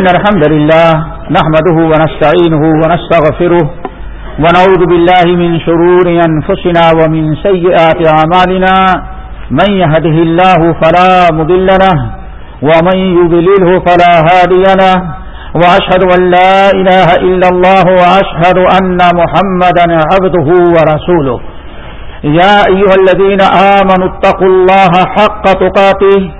إن الحمد لله نحمده ونستعينه ونستغفره ونعوذ بالله من شرور أنفسنا ومن سيئات عمالنا من يهده الله فلا مضل له ومن يضلله فلا هادي له وأشهد أن لا إله إلا الله وأشهد أن محمدا عبده ورسوله يا أيها الذين آمنوا اتقوا الله حق تقاته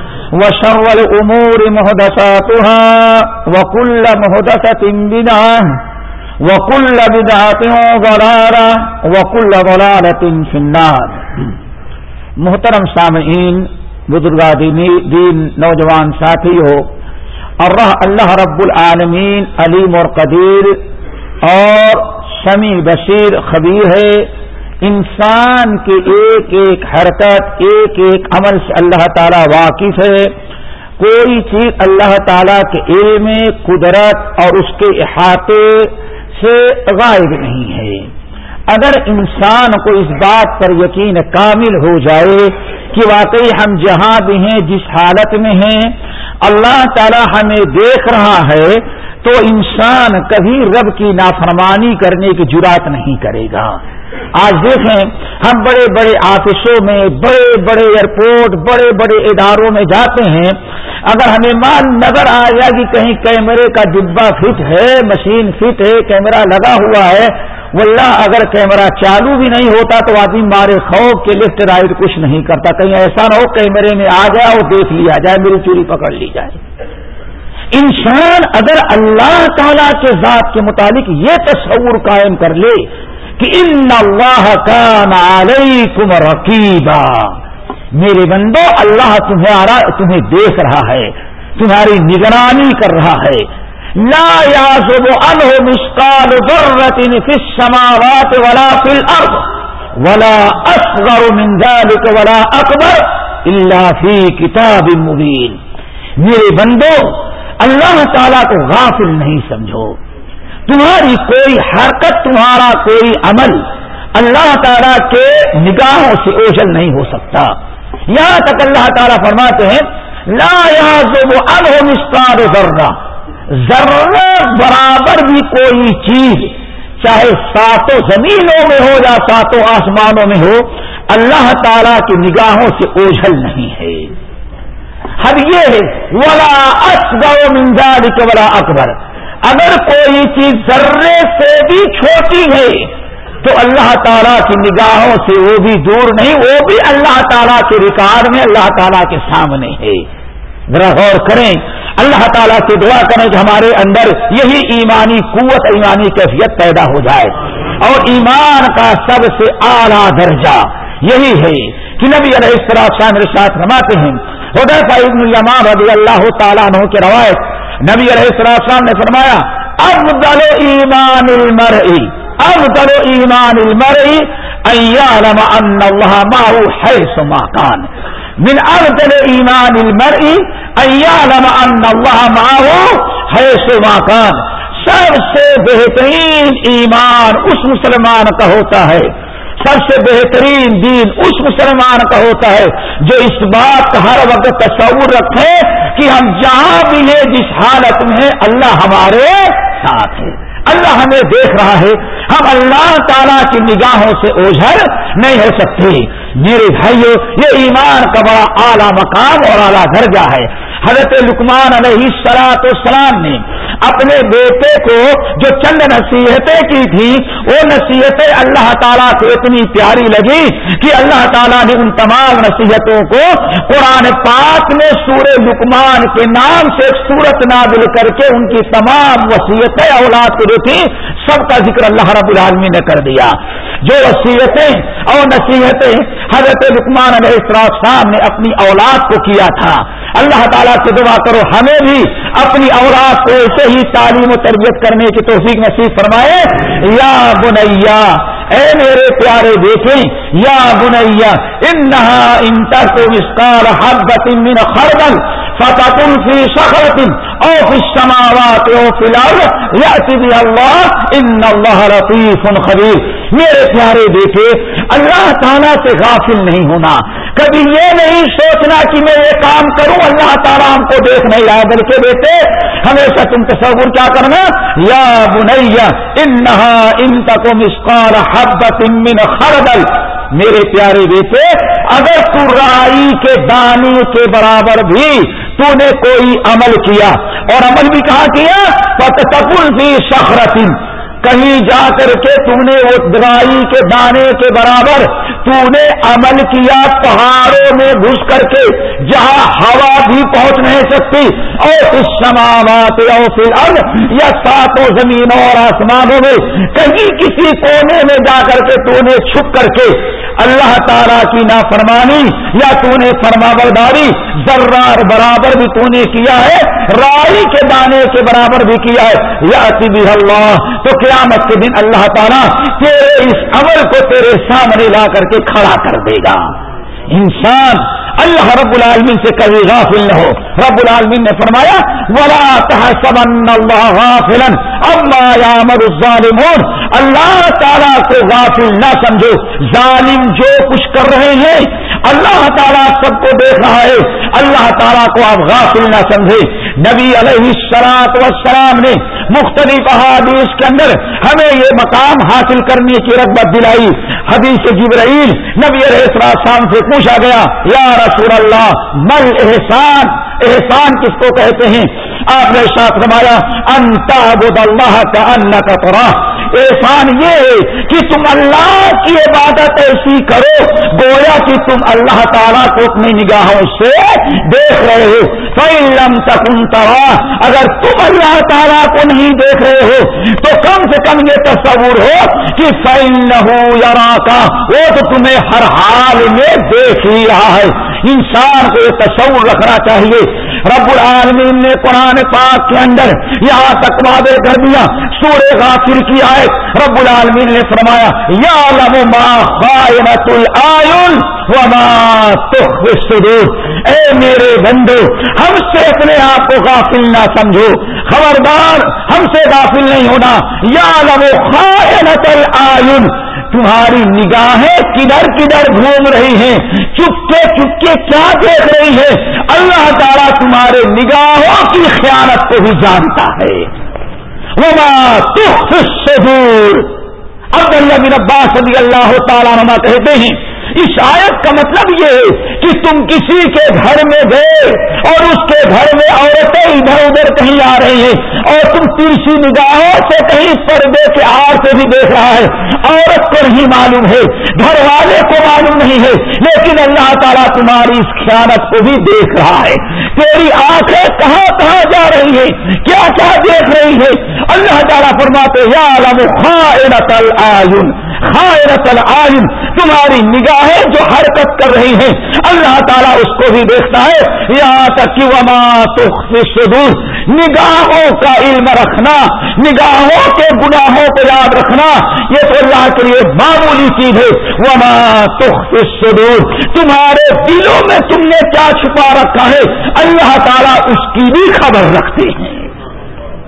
وشر الأمور مهدساتها وكل مهدسة بدعة وكل بدعة ضلالة وكل ضلالة في النار. محترم سامعین بزرگا دین نوجوان ساتھی ہو اور اللہ رب العالمین علیم اور قدیر اور سمیع بشیر خبیر ہے انسان کے ایک ایک حرکت، ایک ایک عمل سے اللہ تعالی واقف ہے۔ کوئی چیز اللہ تعالی کے علم، قدرت اور اس کے احاطے سے غائب نہیں ہے۔ اگر انسان کو اس بات پر یقین کامل ہو جائے کہ واقعی ہم جہاں بھی ہیں، جس حالت میں ہیں، اللہ تعالی ہمیں دیکھ رہا ہے تو انسان کبھی رب کی نافرمانی کرنے کی جرات نہیں کرے گا۔ آج دیکھیں، ہم بڑے بڑے آفسوں میں، بڑے بڑے ایئرپورٹ، بڑے بڑے اداروں میں جاتے ہیں۔ اگر ہمیں مان نظر آ جائے کہ کہیں کیمرے کا ڈبا فٹ ہے، مشین فٹ ہے، کیمرہ لگا ہوا ہے، واللہ اگر کیمرہ چالو بھی نہیں ہوتا تو آدمی مارے خوف کے لیفٹ رائٹ کچھ نہیں کرتا۔ کہیں ایسا نہ ہو کیمرے میں آ جائے اور دیکھ لیا جائے، میری چوری پکڑ لی جائے۔ انسان اگر اللہ تعالی کے ذات کے متعلق یہ تصور قائم کر لے کہ ان اللہ کا علیکم رقیبا، میرے بندو، اللہ تمہارا تمہیں دیکھ رہا ہے، تمہاری نگرانی کر رہا ہے۔ لا يعزب عنه مثقال ذرة في السماوات ولا في الأرض ولا أصغر من ذلك ولا أكبر إلا في كتاب مبين میرے بندو اللہ تعالیٰ کو غافل نہیں سمجھو۔ تمہاری کوئی حرکت، تمہارا کوئی عمل اللہ تعالیٰ کے نگاہوں سے اوجل نہیں ہو سکتا۔ یہاں تک اللہ تعالیٰ فرماتے ہیں، لا يعزب عنه مثقال ذرہ۔ ذرہ برابر بھی کوئی چیز، چاہے ساتوں زمینوں میں ہو یا ساتوں آسمانوں میں ہو، اللہ تعالی کی نگاہوں سے اوجھل نہیں ہے۔ حد یہ ہے، ولا اصغر من ذلك ولا اکبر اگر کوئی چیز ذرے سے بھی چھوٹی ہے، تو اللہ تعالیٰ کی نگاہوں سے وہ بھی دور نہیں، وہ بھی اللہ تعالیٰ کے ریکارڈ میں، اللہ تعالیٰ کے سامنے ہے۔ ذرا غور کریں، اللہ تعالیٰ سے دعا کریں کہ ہمارے اندر یہی ایمانی قوت، ایمانی کیفیت پیدا ہو جائے۔ اور ایمان کا سب سے اعلیٰ درجہ یہی ہے کہ نبی علیہ السلام میرے ساتھ رماتے ہیں ابن المان رضی اللہ تعالیٰ عنہ کی روایت نبی علیہ السلام نے فرمایا، افضل ایمان المرئی، افضل ایمان المرئی ایعلم ان اللہ معه حیث ما کان. من افضل ایمان المرئی ایعلم ان اللہ معه حیث ما کان۔ سب سے بہترین ایمان اس مسلمان کا ہوتا ہے۔ سب سے بہترین دین اس مسلمان کا ہوتا ہے جو اس بات کا ہر وقت تصور رکھے کہ ہم جہاں بھی ہیں، جس حالت میں اللہ ہمارے ساتھ ہے اللہ ہمیں دیکھ رہا ہے۔ ہم اللہ تعالیٰ کی نگاہوں سے اوجھل نہیں ہو سکتے۔ میرے بھائیو، یہ ایمان کا بڑا اعلیٰ مقام اور اعلیٰ درجہ ہے۔ حضرت لکمان علیہ سلاط السلام نے اپنے بیٹے کو جو چند نصیحتیں کی تھی، وہ نصیحتیں اللہ تعالیٰ کو اتنی پیاری لگی کہ اللہ تعالیٰ نے ان تمام نصیحتوں کو قرآن پاک میں سورہ لکمان کے نام سے ایک سورت نازل کر کے ان کی تمام وصیتیں اولاد کو جو تھی سب کا ذکر اللہ رب العالمین نے کر دیا۔ جو وصیتیں اور نصیحتیں حضرت رکمان علیہ السلام نے اپنی اولاد کو کیا تھا۔ اللہ تعالیٰ سے دعا کرو، ہمیں بھی اپنی اولاد کو ایسے ہی تعلیم و تربیت کرنے کی توفیق نصیب فرمائے۔ یا بنیا، اے میرے پیارے دیکھیں یا بنیا، انہا انتر کو مسکار حد من خردل۔ فتح فی سخرت او فی السماوات او فی الارض یأتی بھی اللہ ان اللہ لطیف خبیر میرے پیارے بیٹے، اللہ تعالیٰ سے غافل نہیں ہونا۔ کبھی یہ نہیں سوچنا کہ میں یہ کام کروں، اللہ تعالیٰ ہم کو دیکھ نہیں رہا۔ بلکہ بیٹے، ہمیشہ تم تصور کیا کرنا، یا بنیا انہا، ان تک مسکار حبت من خردل۔ میرے پیارے بیٹے اگر تو رائی کے دانی کے برابر بھی تو نے کوئی عمل کیا اور عمل بھی کہاں کیا؟ پتکل بھی شخرتن کہیں جا کر کے تم نے وہ رائی کے دانے کے برابر تو نے عمل کیا پہاڑوں میں گھس کر کے جہاں ہوا بھی پہنچ نہیں سکتی اور اس سماوات اور پھر اب یا ساتوں زمینوں اور آسمانوں میں کہیں کسی کونے میں جا کر کے تو نے چھپ کر کے اللہ تعالیٰ کی نافرمانی یا تو نے فرما برداری ذرار برابر بھی تو نے کیا ہے رائی کے دانے کے برابر بھی کیا ہے یا اللہ تو قیامت کے دن اللہ تعالیٰ تیرے اس عمل کو تیرے سامنے لا کر کے کھڑا کر دے گا۔ انسان اللہ رب العالمین سے کبھی غافل نہ ہو۔ رب العالمین نے فرمایا، ولا تحسبن اللہ غافلا اما الظالمون۔ اللہ تعالیٰ کو غافل نہ سمجھو۔ ظالم جو کچھ کر رہے ہیں، اللہ تعالیٰ سب کو دیکھ رہا ہے۔ اللہ تعالیٰ کو آپ غافل نہ سمجھے۔ نبی علیہ سلاط وسلام نے مختلف احادیث کے اندر ہمیں یہ مقام حاصل کرنے کی رغبت دلائی۔ حدیث جبرائیل نبی علیہ شام سے پوچھا گیا، یا رسول اللہ مل احسان؟ احسان کس کو کہتے ہیں؟ آپ نے ساتھ نمایا انتا بد اللہ کا ان کا احسان یہ ہے کہ تم اللہ کی عبادت ایسی کرو، گویا کہ تم اللہ تعالیٰ کو اپنی نگاہوں سے دیکھ رہے ہو۔ فلم تکن ترا اگر تم اللہ تعالیٰ کو نہیں دیکھ رہے ہو، تو کم سے کم یہ تصور ہو کہ فیل نہ ہو یا کا وہ تو تمہیں ہر حال میں دیکھ ہی رہا ہے۔ انسان کو یہ تصور رکھنا چاہیے رب العالمین نے قرآن پاک کے اندر یہاں تک وعدے کر دیا سورے غافر کی آئے رب العالمین نے فرمایا یا لم ما خائنت العین وما تخفی الصدور۔ اے میرے بندو، ہم سے اپنے آپ کو غافل نہ سمجھو۔ خبردار، ہم سے غافل نہیں ہونا۔ یا لم خائنت العین تمہاری نگاہیں کدھر کدھر گھوم رہی ہیں؟ چپکے چپکے کیا دیکھ رہی ہے اللہ تعالیٰ تمہارے نگاہوں کی خیانت کو بھی جانتا ہے۔ دور اب اللہ بن عباس رضی اللہ تعالیٰ نما کہتے ہیں اس آیت کا مطلب یہ ہے کہ تم کسی کے گھر میں گئے اور اس کے گھر میں عورتیں ادھر ادھر کہیں آ رہی ہیں اور تم تیرسی نگاہوں سے کہیں پردے کے آر سے بھی دیکھ رہا ہے۔ عورت کو نہیں معلوم ہے، گھر والے کو معلوم نہیں ہے، لیکن اللہ تعالیٰ تمہاری اس خیانت کو بھی دیکھ رہا ہے۔ تیری آنکھیں کہاں کہاں جا رہی ہیں؟ کیا کیا دیکھ رہی ہے اللہ تعالیٰ فرماتے یا خائرت العین خائرت العین تمہاری نگاہیں جو حرکت کر رہی ہیں، اللہ تعالیٰ اس کو بھی دیکھتا ہے۔ یہاں تک کہ وما صدور نگاہوں کا علم رکھنا، نگاہوں کے گناہوں کو یاد رکھنا، یہ تو اللہ کے لیے معمولی چیز ہے۔ وما صدور تمہارے دلوں میں تم نے کیا چھپا رکھا ہے؟ اللہ تعالیٰ اس کی بھی خبر رکھتے ہیں۔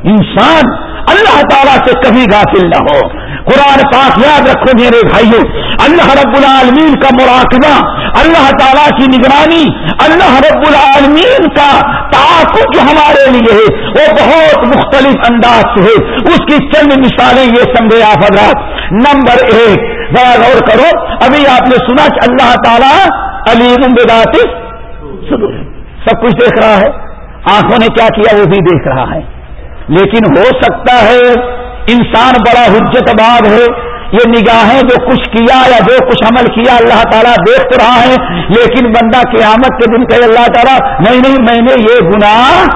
انسان اللہ تعالیٰ سے کبھی غافل نہ ہو۔ قرآن پاک یاد رکھو میرے بھائیوں اللہ رب العالمین کا مراقبہ، اللہ تعالیٰ کی نگرانی، اللہ رب العالمین کا تعاقب جو ہمارے لیے ہے، وہ بہت مختلف انداز سے ہے۔ اس کی چند مثالیں یہ سمجھے آپ حضرات۔ نمبر ایک، ذرا غور کرو، ابھی آپ نے سنا کہ اللہ تعالیٰ علی سب کچھ دیکھ رہا ہے۔ آنکھوں نے کیا کیا وہ بھی دیکھ رہا ہے۔ لیکن ہو سکتا ہے انسان بڑا حجت آباد ہے، یہ نگاہیں جو کچھ کیا یا جو کچھ عمل کیا اللہ تعالیٰ دیکھ رہا ہے، لیکن بندہ قیامت کے دن کہ اللہ تعالیٰ، نہیں نہیں، میں نے یہ گناہ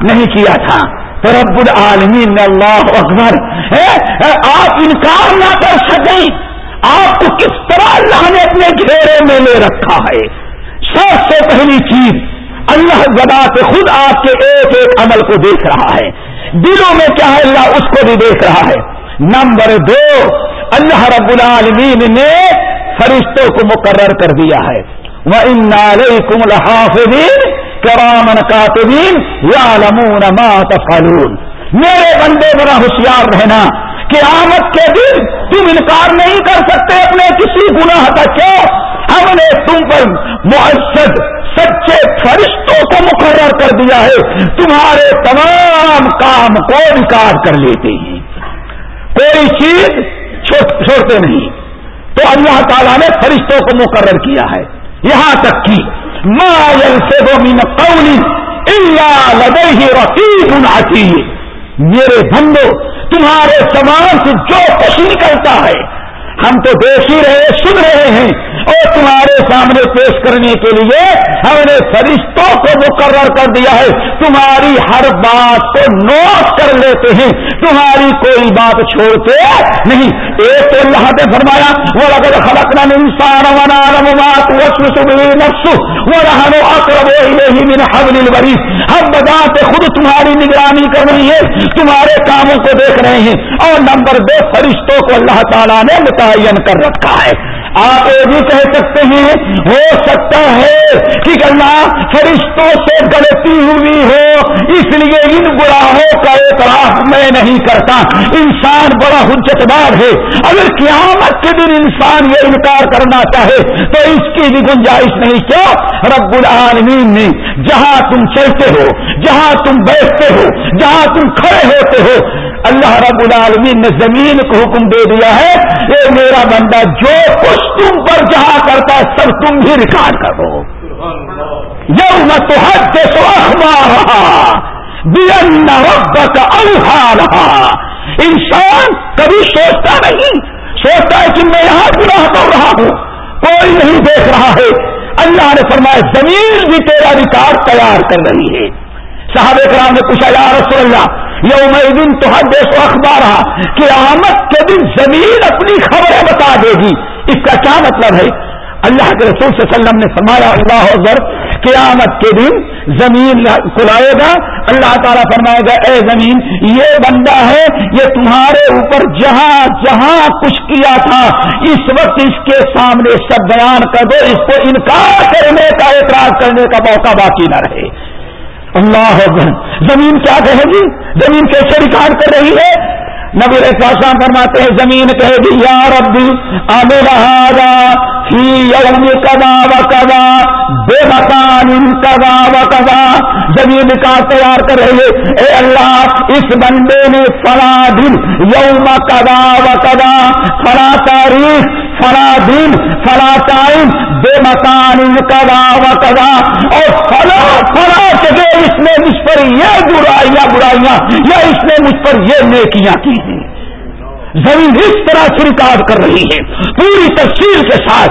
نہیں کیا تھا۔ تو رب العالمین اللہ اکبر آپ انکار نہ کر سکیں۔ آپ کو کس طرح اللہ نے اپنے گھیرے میں لے رکھا ہے؟ سب سے پہلی چیز، اللہ گدا سے خود آپ کے ایک ایک عمل کو دیکھ رہا ہے۔ دلوں میں کیا ہے؟ اللہ اس کو بھی دیکھ رہا ہے۔ نمبر دو، اللہ رب العالمین نے فرشتوں کو مقرر کر دیا ہے۔ وہ ان نالے کم الحافظین کرامن کاتبین یا لمون مات میرے بندے بڑا ہوشیار رہنا، قیامت کے دن تم انکار نہیں کر سکتے اپنے کسی گناہ کا کیوں ہم نے تم پر معزد سچے فرشتوں کو مقرر کر دیا ہے۔ تمہارے تمام کام کو ریکارڈ کر لیتے ہیں؟ کوئی چیز چھوڑتے نہیں۔ تو اللہ تعالیٰ نے فرشتوں کو مقرر کیا ہے۔ یہاں تک کہ مایل سے من قولی اللہ لگے ہی میرے بندو، تمہارے سامان سے جو کچھ نکلتا ہے ہم تو دیکھ ہی رہے، سن رہے ہیں۔ اور تمہارے سامنے پیش کرنے کے لیے ہم نے فرشتوں کو مقرر کر دیا ہے۔ تمہاری ہر بات کو نوٹ کر لیتے ہیں۔ تمہاری کوئی بات چھوڑتے نہیں۔ ایک تو اللہ نے فرمایا وہ اگر خلق نہ انسان بات نفس وہ رہنو اکرب من حبل الورید ہم بجاتے خود تمہاری نگرانی کر رہی ہے تمہارے کاموں کو دیکھ رہے ہیں۔ اور نمبر دو، فرشتوں کو اللہ تعالیٰ نے متعین کر رکھا ہے۔ آپ یہ بھی کہہ سکتے ہیں، ہو سکتا ہے کہ اللہ فرشتوں سے غلطی ہوئی ہو، اس لیے ان گراہوں کا اعتراف میں نہیں کرتا۔ انسان بڑا حجت بار ہے۔ اگر قیامت کے دن انسان یہ انکار کرنا چاہے، تو اس کی بھی گنجائش نہیں۔ کیا؟ رب العالمین نے جہاں تم چلتے ہو، جہاں تم بیٹھتے ہو، جہاں تم کھڑے ہوتے ہو اللہ رب العالمین نے زمین کو حکم دے دیا ہے یہ میرا بندہ، جو کچھ تم پر جہاں کرتا ہے، سب تم بھی ریکارڈ کرو یو نہ تو حد سے سو اخبار رہا رہا انسان کبھی سوچتا نہیں، سوچتا ہے کہ میں یہاں گناہ کر رہا ہوں۔ کوئی نہیں دیکھ رہا ہے۔ اللہ نے فرمایا، زمین بھی تیرا ریکارڈ تیار کر رہی ہے۔ صاحب کرام نے پوچھا، یا رسول اللہ یوم دن تو ہر دیش و اخبار رہا کہ آمد کے دن زمین اپنی خبریں بتا دے گی۔ اس کا کیا مطلب ہے؟ اللہ کے رسول صلی اللہ علیہ وسلم نے فرمایا، اللہ اکبر، قیامت کے دن زمین کھلائے گا۔ اللہ تعالیٰ فرمائے گا، اے زمین، یہ بندہ ہے، یہ تمہارے اوپر جہاں جہاں کچھ کیا تھا، اس وقت اس کے سامنے سب بیان کر دو، اس کو انکار کرنے کا، اعتراض کرنے کا موقع باقی نہ رہے۔ اللہ زمین کیا کہے گی؟ زمین کیسے ریکارڈ کر رہی ہے۔ نبی رحسان فرماتے ہیں، زمین کہے گی، یا ربی رہا فی یوم کدا و کدا بے مکان کدا و کدا زمین کا تیار کر رہی ہے۔ اے اللہ، اس بندے نے فلا دن یوم کدا و کدا فلا تاریخ فلا دن فلا ٹائم بے مکان کدا و کدا اور فلا فلا کہ اس نے مجھ پر یہ برائیاں برائیاں، یا اس نے مجھ پر یہ نیکیاں کی ہیں۔ زمین اس طرح سے کر رہی ہے پوری تفصیل کے ساتھ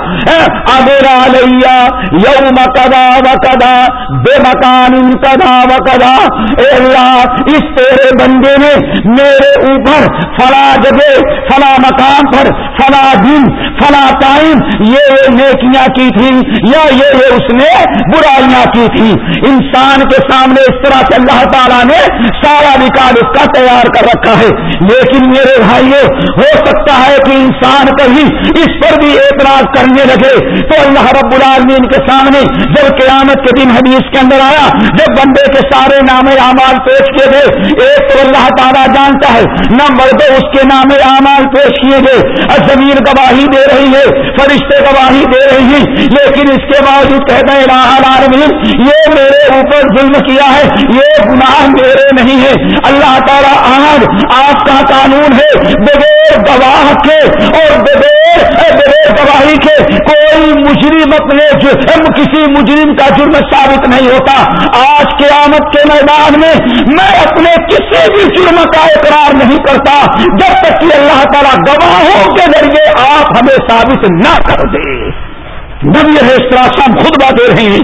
ابیرا لیا یوم کدا و کدا بے مکان کدا و کدا اے اللہ، اس تیرے بندے نے میرے اوپر فلا جگہ، فلا مکان پر، فلا دن فلا ٹائم، یہ نیکیاں کی تھی یا یہ اس نے برائیاں کی تھی۔ انسان کے سامنے اس طرح سے اللہ تعالیٰ نے سارا ریکارڈ اس کا تیار کر رکھا ہے۔ لیکن میرے بھائیوں ہو سکتا ہے کہ انسان کہیں اس پر بھی اعتراض کرنے لگے تو اللہ رب العالمین کے سامنے جب قیامت کے دن حدیث کے اندر آیا، جب بندے کے سارے نام اعمال پیش کیے گئے، ایک تو اللہ تعالیٰ جانتا ہے، نمبر دو اس کے نام اعمال پیش کیے گئے اور زمین گواہی دے رہی ہے، فرشتے گواہی دے رہی ہیں، لیکن اس کے باوجود کہتے ہیں العالمین، یہ میرے اوپر ظلم کیا ہے، یہ گناہ میرے نہیں ہے اللہ تعالیٰ آج آپ کا قانون ہے بغیر گواہ کے اور بغیر بغیر گواہی کے کوئی مجرم اپنے جرم کسی مجرم کا جرم ثابت نہیں ہوتا۔ آج کے آمد کے میدان میں میں اپنے کسی بھی جرم کا اقرار نہیں کرتا۔ جب تک کہ اللہ تعالیٰ گواہوں کے ذریعے آپ ہمیں ثابت نہ کر دیں نبی ہے ہم خود بات دے رہے ہیں،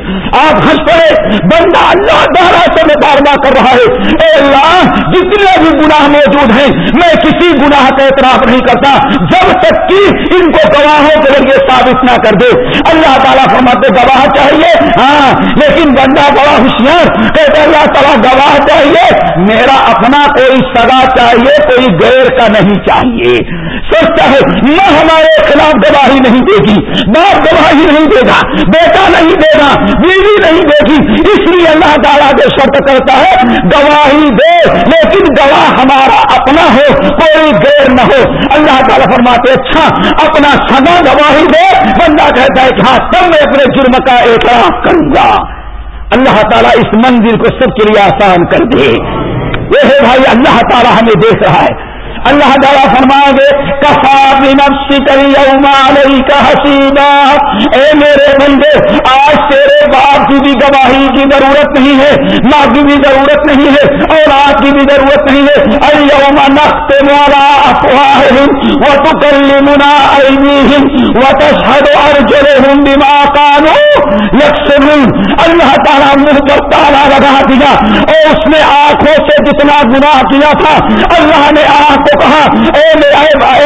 آپ ہنس پڑے، بندہ اللہ تعالیٰ سے مطالبہ کر رہا ہے۔ اے اللہ، جتنے بھی گناہ موجود ہیں، میں کسی گناہ کا اعتراف نہیں کرتا۔ جب تک کہ ان کو گواہوں کے ذریعے ثابت نہ کر دے۔ اللہ تعالیٰ فرماتے گواہ چاہیے۔ ہاں لیکن بندہ بڑا ہوشیار، کہتے اللہ تعالیٰ، گواہ چاہیے۔ میرا اپنا کوئی سگا چاہیے، کوئی غیر کا نہیں چاہیے۔ سوچتا ہے، نہ ہمارے خلاف گواہی نہیں دے گی۔ باپ گواہی نہیں دے گا، بیٹا نہیں دے گا، بیوی نہیں دے گی۔ اس لیے اللہ تعالیٰ کے شرط کرتا ہے، گواہی دے، لیکن گواہ ہمارا اپنا ہو، کوئی دیر نہ ہو۔ اللہ تعالیٰ فرماتے اچھا اپنا سنا گواہی دے۔ بندہ کہتا ہے کہ ہاں تب میں اپنے جرم کا اعتراف کروں گا اللہ تعالیٰ اس منزل کو سب کے لیے آسان کر دے۔ یہ ہے بھائی، اللہ تعالیٰ ہمیں دیکھ رہا ہے۔ اللہ تعالیٰ فرما گے کفا نفسی کری علیہ کا حسینہ اے میرے بندے آج تیرے باپ کی بھی گواہی کی ضرورت نہیں ہے ماں کی بھی ضرورت نہیں ہے اور آج کی بھی ضرورت نہیں ہے۔ ارے نقط مولا افواہ وہ تو کر منا وہ تو سڑ کانو یکسر اللہ تعالیٰ منہ پر تالا لگا دیا، اور اس نے آنکھوں سے جتنا گناہ کیا تھا، اللہ نے آنکھ کو کہا، اے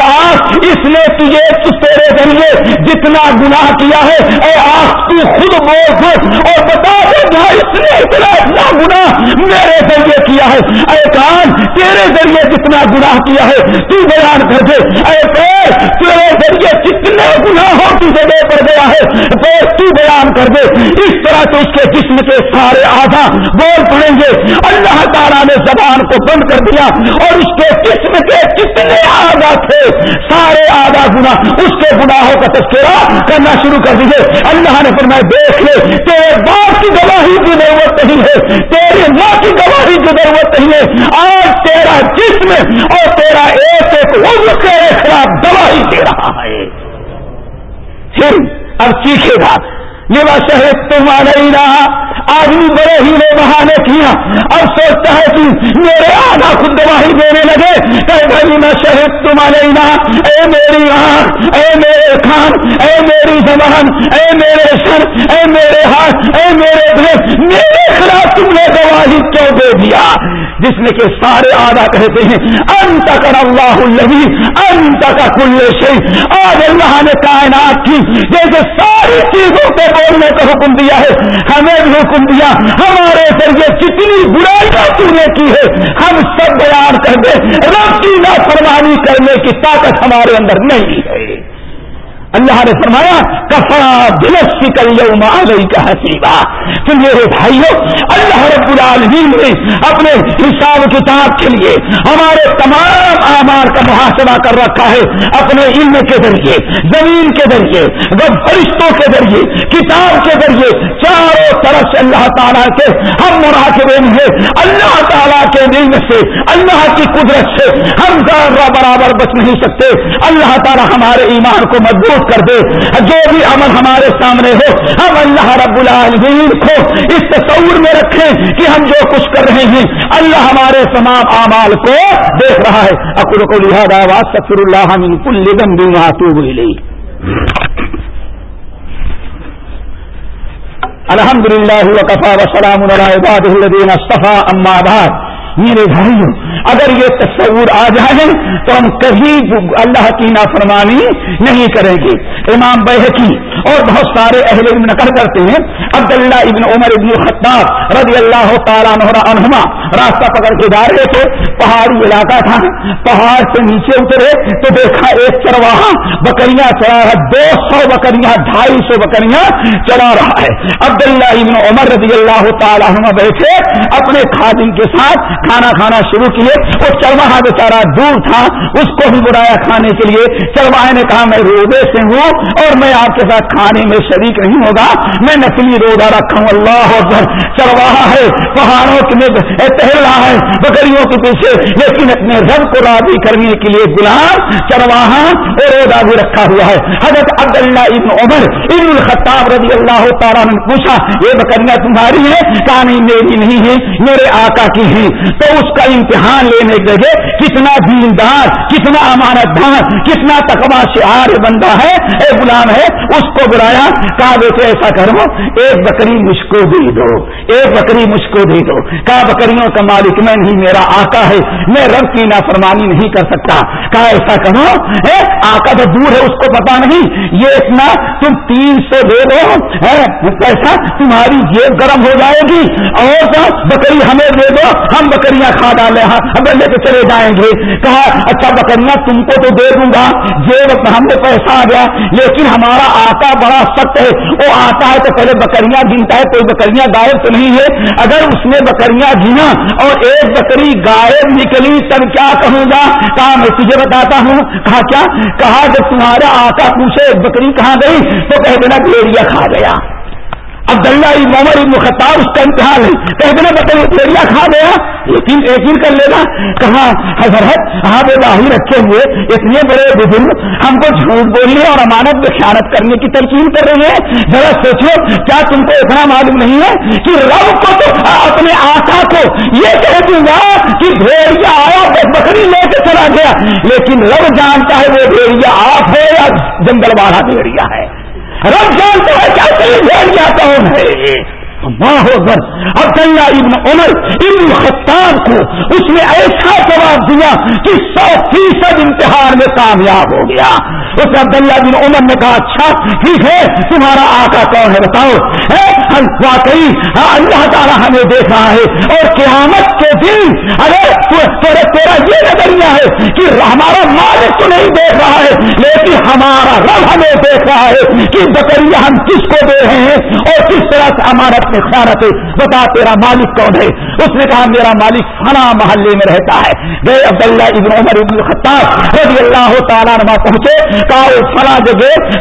آس اس نے تجھے تیرے ذریعے جتنا گناہ کیا ہے، اے آس تو خود بول اور بتا دے اس نے اتنا اتنا گناہ میرے ذریعے کیا ہے۔ اے کان، تیرے ذریعے جتنا گناہ کیا ہے۔ تو بیان کر دے۔ اے پیر تیرے ذریعے کتنے گناہوں کی جگہ پر گیا ہے۔ پیر تو بیان کر دے۔ اس طرح سے اس کے جسم کے سارے آدھا بول پڑیں گے۔ اللہ تعالیٰ نے زبان کو بند کر دیا اور اس کے جسم کے کتنے آدھا تھے، سارے آدھا گنا اس کے گناہوں کا تذکرہ کرنا شروع کر دیجیے اللہ نے فرمایا، دیکھ لے، تیرے باپ کی گواہی کی ضرورت نہیں ہے، تیری ماں کی گواہی کی ضرورت نہیں ہے۔ آج تیرا جسم اور تیرا ایک ایک عمر تیرے خلاف گواہی دے رہا ہے۔ پھر اب سیکھے گا۔ میرا شہر تمہارا ہی رہا۔ آدمی بڑے ہی نے بہانے کیا اب سوچتا ہے کہ میرے آدھا خود گواہی دینے لگے۔ کہ میں شہد تمہارے نا اے میری آنکھ، اے میرے خان اے میری زبان، اے میرے سر اے میرے ہاتھ، اے میرے بھائی میرے خلاف تم نے گواہی کیوں دے دیا؟ جس میں کہ سارے آدھا کہتے ہیں، انت کر اللہ النبی انت کا کل شہی آج اللہ نے کائنات کی جیسے ساری چیزوں پہ بولنے کا حکم دیا ہے، ہمیں بھی حکم دیا۔ ہمارے ذریعے کتنی برائیاں تم نے کی ہے، ہم سب بیان کر دیں۔ رب کی نافرمانی کرنے کی طاقت ہمارے اندر نہیں ہے۔ اللہ نے فرمایا، کفا دلس کی کل گئی کا حسیبہ تو میرے بھائیوں اللہ رب العالمین نے اپنے حساب کتاب کے لیے ہمارے تمام اعمال کا محاسبہ کر رکھا ہے اپنے علم کے ذریعے، زمین کے ذریعے فرشتوں کے ذریعے، کتاب کے ذریعے، چاروں طرف سے اللہ تعالیٰ کے ہم مراقبے ہیں۔ اللہ تعالیٰ کے علم سے، اللہ کی قدرت سے ہم ذرا برابر بچ نہیں سکتے۔ اللہ تعالیٰ ہمارے ایمان کو مضبوط کر دے جو بھی عمل ہمارے سامنے ہو، ہم اللہ رب العالمین کو اس تصور میں رکھیں کہ ہم جو کچھ کر رہے ہیں، اللہ ہمارے تمام اعمال کو دیکھ رہا ہے۔ اکر کو لہٰذا سفر اللہ کل بھی الحمد للہ وقفا وسلام الدین اما بعد۔ میرے بھائیوں اگر یہ تصور آ جائے تو ہم کبھی اللہ کی نافرمانی نہیں کریں گے۔ امام بحقی اور بہت سارے اہل علم نقل کرتے ہیں۔ عبداللہ ابن عمر ابن خطاب رضی اللہ تعالیٰ عنہما راستہ پکڑ کے جا رہے تھے۔ پہاڑی علاقہ تھا۔ پہاڑ سے نیچے اترے تو دیکھا ایک چرواہا بکریاں چلا رہا۔ دو سو بکریاں، ڈھائی سو بکریاں چلا رہا ہے۔ عبداللہ ابن عمر رضی اللہ تعالیٰ عنہ بیٹھے اپنے خادم کے ساتھ کھانا کھانا شروع کیے۔ وہ چرواہا بیچارہ دور تھا، اس کو بھی بلایا کھانے کے لیے۔ چرواہے نے کہا، میں روبے سے ہوں اور میں آپ کے ساتھ کھانے میں شریک نہیں ہوگا۔ میں نقلی روزہ رکھا ہوں، اللہ اکبر۔ چرواہا ہے، پہاڑوں میں ٹہل رہا ہے، بکریوں کے پیچھے۔ لیکن اپنے رب کو راضی کرنے کے لیے غلام چرواہا اور روزہ بھی رکھا ہوا ہے۔ حضرت عبداللہ ابن عمر ابن الخطاب رضی اللہ تعالیٰ نے پوچھا، یہ بکریاں تمہاری ہیں؟ کہا، نہیں، میری نہیں ہے میرے آقا کی ہیں۔ تو اس کا امتحان لینے کے لیے کتنا دیندار، کتنا امانت دار کتنا تقوا شعار بندہ ہے، اے غلام ہے، اس کو بلایا کہا بیٹے ایسا کرو ایک بکری مجھ کو دے دو ایک بکری مجھ کو دے دو۔ کہا، بکریوں کا مالک میں نہیں، میرا آقا ہے، میں رب کی نافرمانی نہیں کر سکتا۔ کہا، ایسا کرو آقا تو دور ہے، اس کو پتا نہیں، یہ اتنا تم تین سو دے دو پیسہ تمہاری جیب گرم ہو جائے گی، اور بکری ہمیں دے دو، ہم بکریاں کھا ڈالے ہاں۔ ہم لے کے چلے جائیں گے۔ کہا اچھا بکریاں تم کو تو دے دوں گا۔ جیب ہم کو پیسہ آ گیا، لیکن ہمارا آقا بڑا سخت ہے۔ وہ آتا ہے تو پہلے بکریاں گنتا ہے، کوئی بکریاں غائب تو نہیں ہے۔ اگر اس نے بکریاں گنا اور ایک بکری غائب نکلی، تب کیا کہوں گا؟ کہا، میں تجھے بتاتا ہوں۔ کہا، کیا؟ کہا، جب تمہارا آقا پوچھے، بکری کہاں گئی؟ تو کہہ دینا بھیڑیا کھا گیا۔ عبداللہ عمر ابن خطاب اس کا امتحان ہے کہہ دینا بتائیے بھیڑیا کھا گیا، یقین یقین کر لینا کہاں حضرت، آپ باہی رکھے ہوئے اتنے بڑے بزرگ ہم کو جھوٹ بولنے اور امانت میں خیانت کرنے کی ترکیب کر رہے ہیں۔ ذرا سوچو، کیا تم کو اتنا معلوم نہیں ہے کہ رب کو تو اپنے آقا کو یہ کہہ دوں گا کہ بھیڑیا آیا تو بکری لے کے چلا گیا۔ لیکن رب جانتا ہے وہ بھیڑیا آپ ہے یا جنگل والا بھیڑیا ہے۔ رب جانتا ہے کیا بھیڑیا کون ہے عبداللہ ابن عمر ابن خطاب کو اس نے ایسا جواب دیا کہ سو فیصد امتحان میں کامیاب ہو گیا۔ اس عبداللہ بن عمر نے کہا اچھا ٹھیک ہے، تمہارا آقا کون ہے بتاؤ؟ واقعی ہاں، اللہ تعالیٰ ہمیں دیکھ رہا ہے اور قیامت کے دن، ارے تیرا یہ نظریہ ہے کہ ہمارا مالک تو نہیں دیکھ رہا ہے، لیکن ہمارا رب ہمیں دیکھ رہا ہے کہ بکریاں ہم کس کو دے رہے ہیں اور کس طرح سے ہمارا خیالت ہے بتا تیرا مالک کون ہے؟ اس نے کہا، میرا مالک فنا محلے میں رہتا ہے۔ گئے عبداللہ ابن عمر ابن خطاب رضی اللہ تعالیٰ نما پہنچے، کہا وہ فلاں جگہ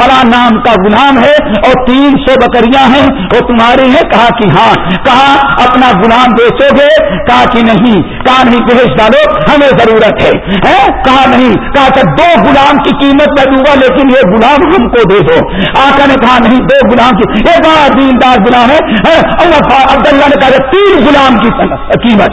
فلاں نام کا غلام ہے اور تین سو بکریاں ہیں، وہ تمہاری ہیں؟ کہا کہ ہاں۔ کہا، اپنا غلام بیچو گے؟ کہا کہ نہیں۔ کہا، نہیں بھیج ڈالو، ہمیں ضرورت ہے۔ کہا، نہیں۔ کہا کہ دو غلام کی قیمت میں دوں گا، لیکن یہ غلام ہم کو دے دو۔ آقا نے کہا، نہیں، دو غلام کی ایک بڑا دیندار غلام ہے۔ عبداللہ نے کہا تین غلام کی قیمت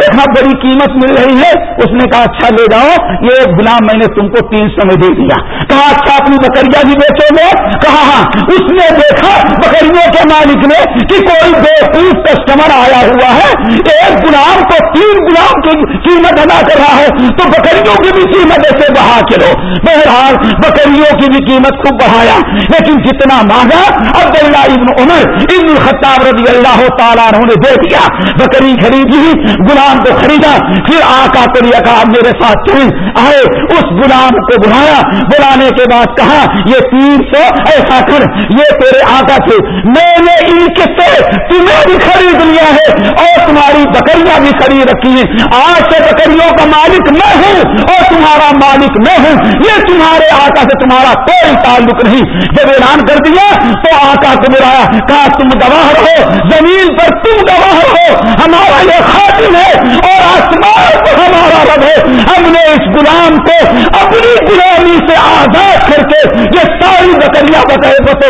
دیکھا بڑی قیمت مل رہی ہے۔ اس نے کہا اچھا لے جاؤ، یہ غلام میں نے تم کو تین سو میں دے دیا۔ کہا اچھا اپنی بکریا بھی بیچو گے۔ کہا ہاں اس نے دیکھا بکریوں کے مالک نے کہ کوئی بے کسٹمر آیا ہوا ہے۔ ایک غلام کو تین غلام کی قیمت ادا کر رہا ہے۔ تو بکریوں کی بھی قیمت ایسے بڑھا کے لو بہرحال، بکریوں کی بھی قیمت خوب بڑھایا۔ لیکن جتنا مانگا، عبداللہ ابن عمر، ابن خطاب رضی اللہ تعالیٰ نے دے دیا۔ بکری خریدی، غلام غلام کو خریدا، پھر آقا کو لیا میرے ساتھ چل آئے، اس غلام کو بلایا۔ بلانے کے بعد کہا، یہ تین سو ایسا کر، یہ تیرے آقا تھے۔ میں نے ان کے سے تمہیں بھی خرید لیا ہے اور تمہاری بکریاں بھی خرید رکھی ہیں۔ آج سے بکریوں کا مالک میں ہوں اور تمہارا مالک میں ہوں۔ یہ تمہارے آقا سے تمہارا کوئی تعلق نہیں۔ جب اعلان کر دیا تو آقا کو بلایا، کہا، تم گواہ رہو، زمین پر تم گواہ رہو، ہمارا یہ خاتم ہے۔ اور آسمان کو ہمارا رب ہے۔ ہم نے اس غلام کو اپنی غلامی سے آزاد کر کے یہ ساری بکریاں بتائے بتو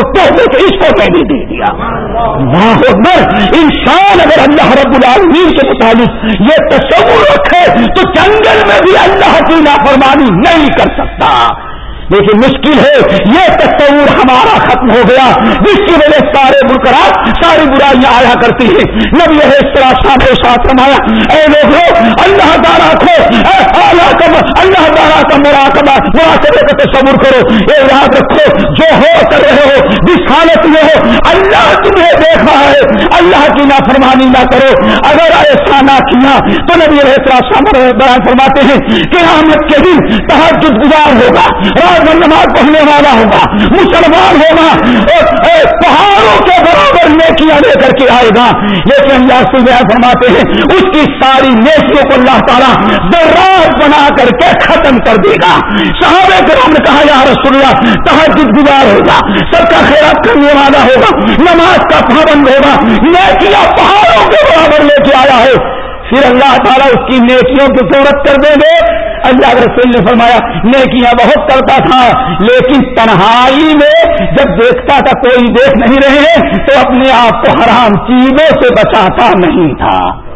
اس کو میں بھی دے دیا۔ انسان اگر اللہ رب العالمین کے مطابق یہ تصور رکھے تو جنگل میں بھی اللہ کی نافرمانی نہیں کر سکتا۔ لیکن مشکل ہے، یہ تصور ہمارا ختم ہو گیا۔ جس کی وجہ سارے برقرار ساری برائیاں آیا کرتی ہیں۔ نب یہ اس طرح شام ساتھ سمایا اے لوگ اللہ تعالیٰ کو اللہ تعالیٰ کا مراقبہ مراقبے کا تصور کرو۔ یہ یاد رکھو، جو ہو کر رہے ہو، جس حالت میں ہو، اللہ تمہیں دیکھ رہا ہے۔ اللہ کی نافرمانی نہ کرو۔ اگر ایسا نہ کیا، تو نبی یہ بیان فرماتے ہیں کہ آمد کے دن تحجد گزار ہوگا۔ رات میں نماز پڑھنے والا ہوگا، مسلمان ہوگا، اور پہاڑوں کے برابر نیکیاں لے کر کے آئے گا۔ لیکن اللہ سے فرماتے ہیں، اس کی ساری نیکیوں کو اللہ تعالیٰ درار بنا کر کے ختم کر دے گا۔ صحابہ کرام نے کہا، یا رسول اللہ، تحجد گزار ہوگا، سب کا خیرات کرنے والا ہوگا، نماز کا پابند ہوگا، نیکیاں پہاڑوں کے برابر لے کے آیا ہے۔ پھر اللہ تعالیٰ اس کی نیکیوں کی ضرورت کر دیں گے۔ اللہ رسول نے فرمایا، نیکیاں بہت کرتا تھا، لیکن تنہائی میں جب دیکھتا تھا کوئی دیکھ نہیں رہے تو اپنے آپ کو حرام چیزوں سے بچاتا نہیں تھا۔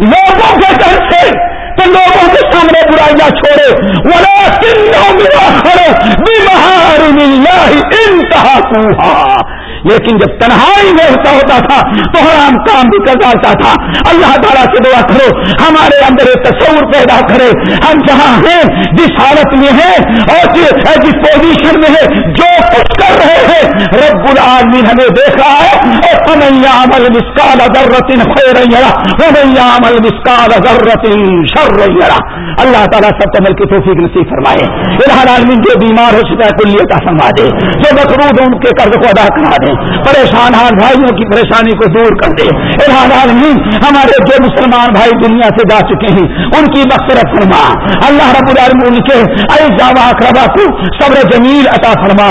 لوگوں کے ڈر سے تو لوگوں کے سامنے برائیاں چھوڑے۔ وہ کھڑے بیمار انتہا لیکن جب تنہائی میں ہوتا ہوتا تھا تو حرام کام بھی کر ڈالتا تھا۔ اللہ تعالیٰ سے دعا کرو، ہمارے اندر ایک تصور پیدا کرے۔ ہم جہاں ہیں، جس حالت میں ہیں، اور جس پوزیشن میں ہے جو کچھ کر رہے ہیں، رب العالمین ہمیں دیکھ رہا ہے۔ اور سمیا عمل مسکال ضرورت خیر عمل مسکال ضرورت شر رہا اللہ تعالیٰ سب کو مل کی توفیق نصیب فرمائے۔ الحال عالمین جو بیمار ہو سکتا ہے کلیے کا فرما دے۔ جو مقروض ان کے قرض کو ادا کرا دے۔ پریشان حال بھائیوں کی پریشانی کو دور کر دے۔ عالمین ہمارے جو مسلمان بھائی دنیا سے جا چکے ہیں، ان کی مقصرت فرما۔ اللہ رب العالمین کے اقربا کو صبر جمیل عطا فرما۔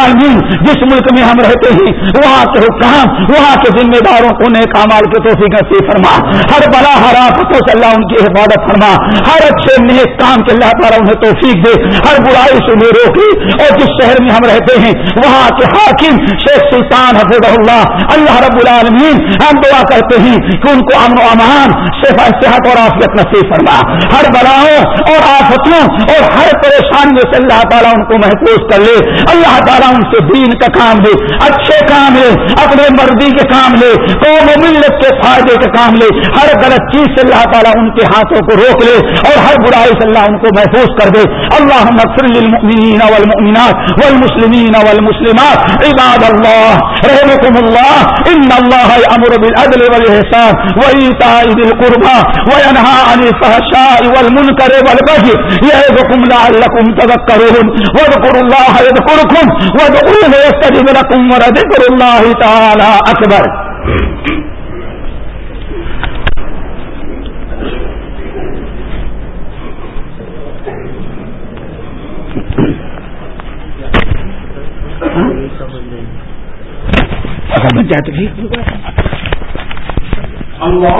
عالمین جس ملک میں ہم رہتے ہیں، وہاں کے حکام، وہاں کے ذمہ داروں کو نیک امال کے توفیق سے فرما۔ ہر بلا، ہر آفتوں سے اللہ ان کی حفاظت فرما۔ ہر اچھے نیک کام کے اللہ تعالیٰ انہیں توفیق دے۔ ہر برائی سے انہیں روکی اور جس شہر میں ہم رہتے ہیں، وہاں کے حاکم، شیخ سلطان حفظ اللہ اللہ رب العالمین، ہم دعا کرتے ہیں کہ ان کو امن و امان، شفا، صحت اور آفیت نصیب فرما۔ ہر بلاؤں اور آفتوں اور ہر پریشانی سے اللہ تعالیٰ ان کو محفوظ کر لے۔ اللہ تعالیٰ ان سے دین کا کام لے، اچھے کام لے، اپنے مرضی کے کام لے، قوم و ملت کے فائدے کے کام لے۔ ہر غلط چیز سے اللہ تعالیٰ ان کے ہاتھوں کو روک لے اور ہر برائی سے اللہ ان کو محفوظ کر دے۔ اللہ للمؤمنین والمؤمنات والمسلمین والمسلمات، عباد اللہ الله رحمكم الله. إن الله يأمر بالعدل والإحسان وإيتاء ذي القربى وينهى عن الفحشاء والمنكر والبغي يعظكم لعلكم تذكرون. واذكروا الله يذكركم وادعوه يستجب لكم ولذكر الله تعالى أكبر اگر بن جائے تو ٹھیک اللہ